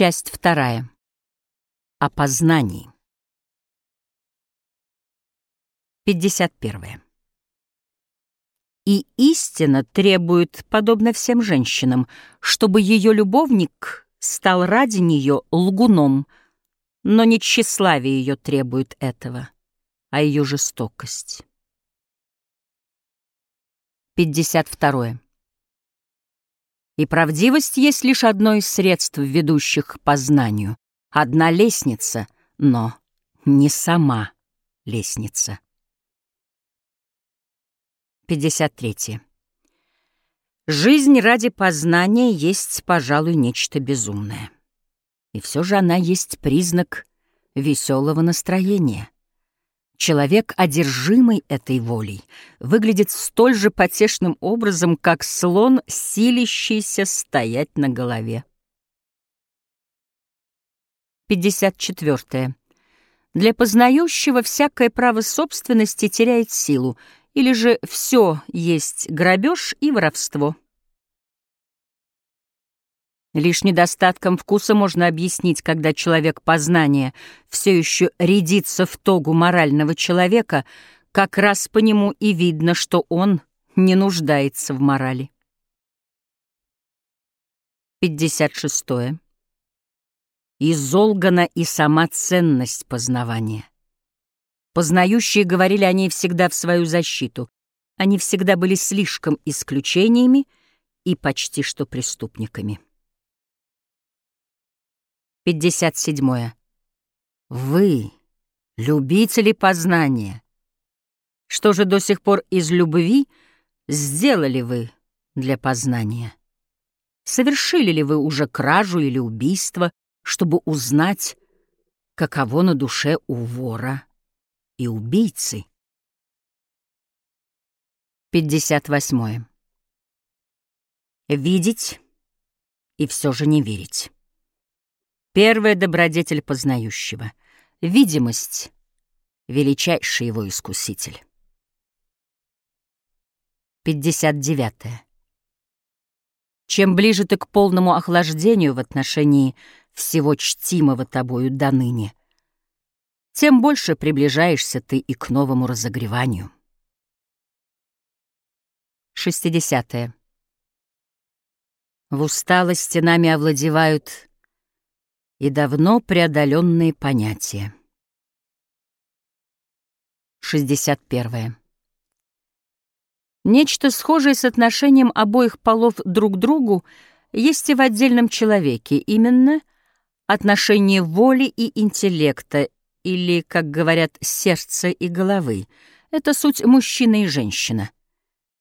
Часть вторая. О познании. 51. И истина требует, подобно всем женщинам, чтобы ее любовник стал ради нее лгуном, но не тщеславие ее требует этого, а ее жестокость. 52. И правдивость есть лишь одно из средств, ведущих к познанию. Одна лестница, но не сама лестница. 53. Жизнь ради познания есть, пожалуй, нечто безумное. И все же она есть признак веселого настроения. Человек, одержимый этой волей, выглядит столь же потешным образом, как слон, силищийся стоять на голове. 54. Для познающего всякое право собственности теряет силу, или же все есть грабеж и воровство. Лишь недостатком вкуса можно объяснить, когда человек познания все еще рядится в тогу морального человека, как раз по нему и видно, что он не нуждается в морали. 56. Изолгана и сама ценность познавания. Познающие говорили о ней всегда в свою защиту. Они всегда были слишком исключениями и почти что преступниками. 57. Вы, любители познания, что же до сих пор из любви сделали вы для познания? Совершили ли вы уже кражу или убийство, чтобы узнать, каково на душе у вора и убийцы? 58. Видеть и все же не верить. Первая добродетель познающего. Видимость — величайший его искуситель. 59. Чем ближе ты к полному охлаждению в отношении всего чтимого тобою до ныне, тем больше приближаешься ты и к новому разогреванию. 60. В усталости нами овладевают и давно преодоленные понятия. 61. Нечто схожее с отношением обоих полов друг к другу есть и в отдельном человеке, именно отношение воли и интеллекта, или, как говорят, сердца и головы. Это суть мужчина и женщина.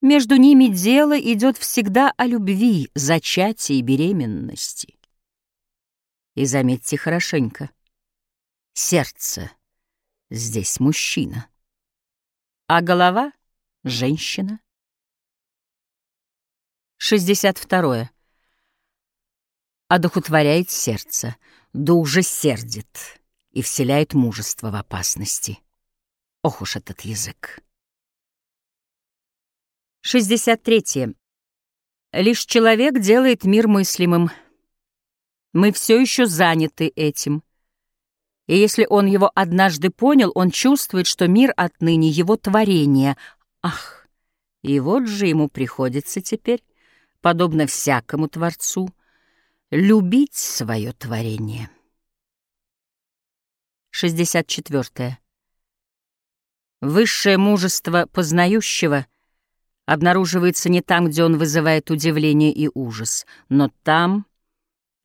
Между ними дело идет всегда о любви, зачатии и беременности. И заметьте хорошенько. Сердце здесь мужчина, а голова — женщина. 62. Одухотворяет сердце, да уже сердит и вселяет мужество в опасности. Ох уж этот язык. 63. Лишь человек делает мир мыслимым — мы все еще заняты этим. И если он его однажды понял, он чувствует, что мир отныне его творение. Ах, и вот же ему приходится теперь, подобно всякому Творцу, любить свое творение. 64. Высшее мужество познающего обнаруживается не там, где он вызывает удивление и ужас, но там,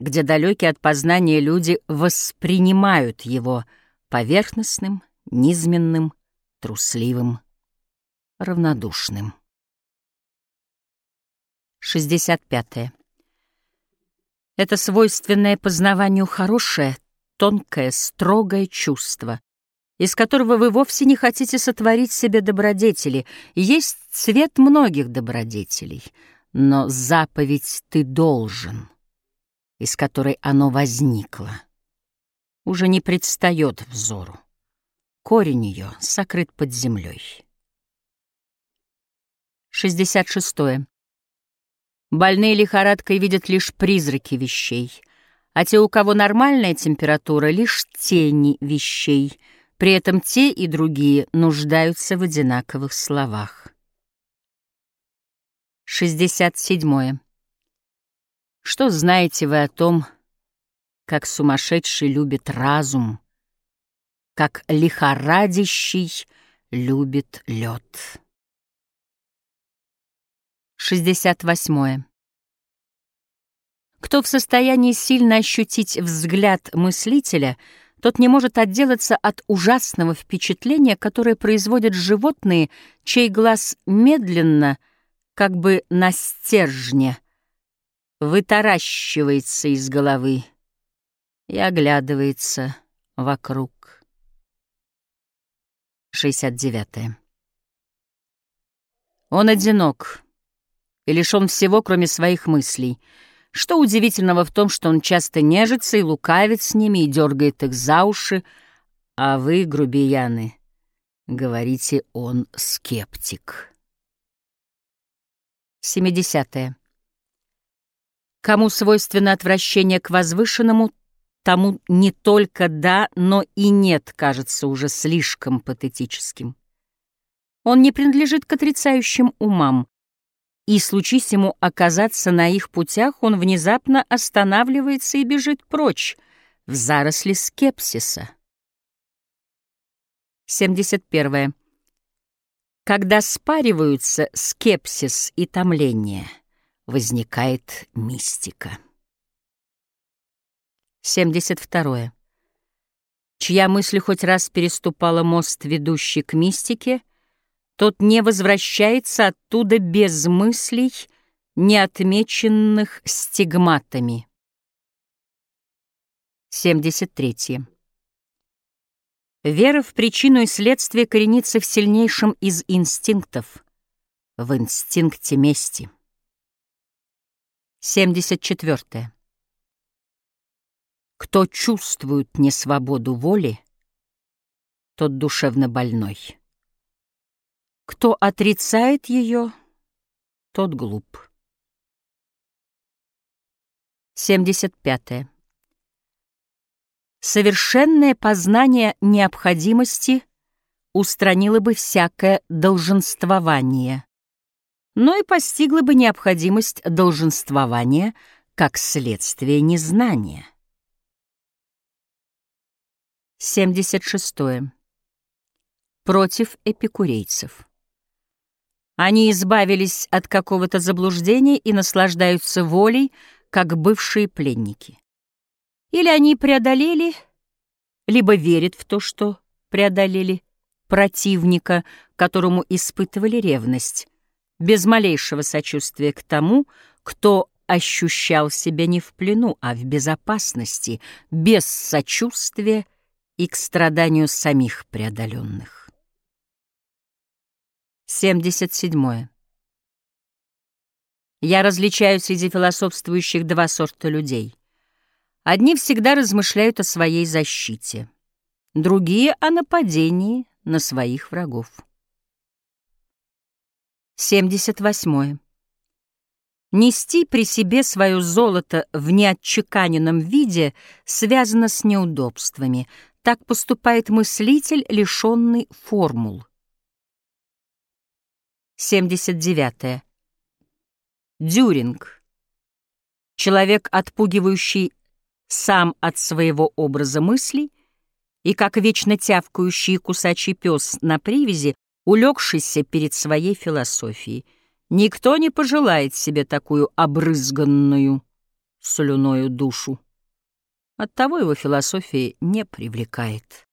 где далекие от познания люди воспринимают его поверхностным, низменным, трусливым, равнодушным. 65. -е. Это свойственное познаванию хорошее, тонкое, строгое чувство, из которого вы вовсе не хотите сотворить себе добродетели. Есть цвет многих добродетелей, но заповедь «ты должен» из которой оно возникло, уже не предстает взору. Корень ее сокрыт под землей. 66. Больные лихорадкой видят лишь призраки вещей, а те, у кого нормальная температура, лишь тени вещей. При этом те и другие нуждаются в одинаковых словах. 67. Что знаете вы о том, как сумасшедший любит разум, как лихорадящий любит лед? 68. Кто в состоянии сильно ощутить взгляд мыслителя, тот не может отделаться от ужасного впечатления, которое производят животные, чей глаз медленно, как бы на стержне, вытаращивается из головы и оглядывается вокруг. 69. Он одинок и лишен всего, кроме своих мыслей — что удивительного в том, что он часто нежится и лукавит с ними и дергает их за уши, а вы, грубияны, говорите, он скептик. 70. -е. Кому свойственно отвращение к возвышенному, тому не только «да», но и «нет» кажется уже слишком патетическим. Он не принадлежит к отрицающим умам, и, случись ему оказаться на их путях, он внезапно останавливается и бежит прочь, в заросли скепсиса. 71. Когда спариваются скепсис и томление, возникает мистика. 72. Чья мысль хоть раз переступала мост, ведущий к мистике — тот не возвращается оттуда без мыслей, не отмеченных стигматами. 73. Вера в причину и следствие коренится в сильнейшем из инстинктов, в инстинкте мести. 74. Кто чувствует несвободу воли, тот душевно больной. Кто отрицает ее, тот глуп. 75. -е. Совершенное познание необходимости устранило бы всякое долженствование, но и постигло бы необходимость долженствования как следствие незнания. 76. -е. Против эпикурейцев. Они избавились от какого-то заблуждения и наслаждаются волей, как бывшие пленники. Или они преодолели, либо верят в то, что преодолели противника, которому испытывали ревность, без малейшего сочувствия к тому, кто ощущал себя не в плену, а в безопасности, без сочувствия и к страданию самих преодоленных. 77. Я различаю среди философствующих два сорта людей. Одни всегда размышляют о своей защите, другие — о нападении на своих врагов. 78. Нести при себе свое золото в неотчеканенном виде связано с неудобствами. Так поступает мыслитель, лишенный формул. 79. -е. Дюринг. Человек, отпугивающий сам от своего образа мыслей и, как вечно тявкающий кусачий пес на привязи, улегшийся перед своей философией. Никто не пожелает себе такую обрызганную слюною душу. Оттого его философия не привлекает.